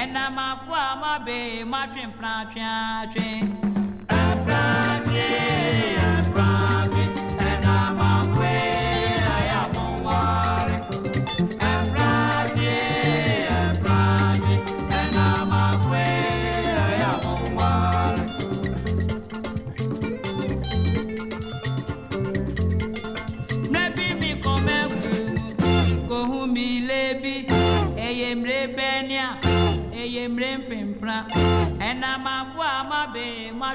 and i'm ɛnam afoa ma bee matwe mpratweatwe Eye mre mpimpra Ena ma fu ama be ma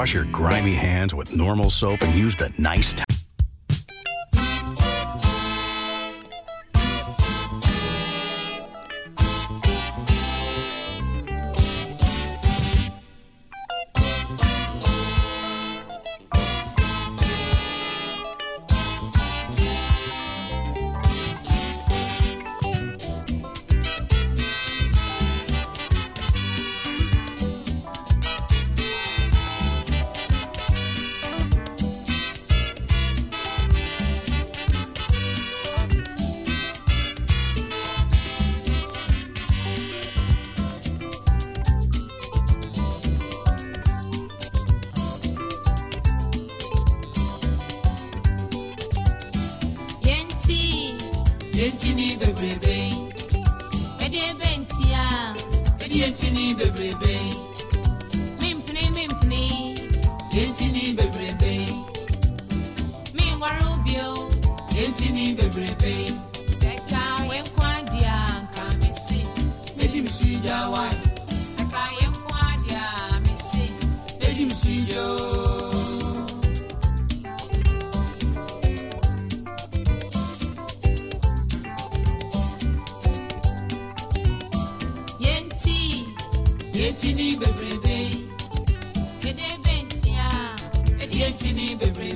wash your grimy hands with normal soap and use the nice bebrebe. Mimpini mimpini. Yentini bebrebe. Minwara obio. Yentini bebrebe. Sẹ́ka wẹ́kwá di àǹkà mi sí. Méjì mi sí ìyá wáyé. kí ni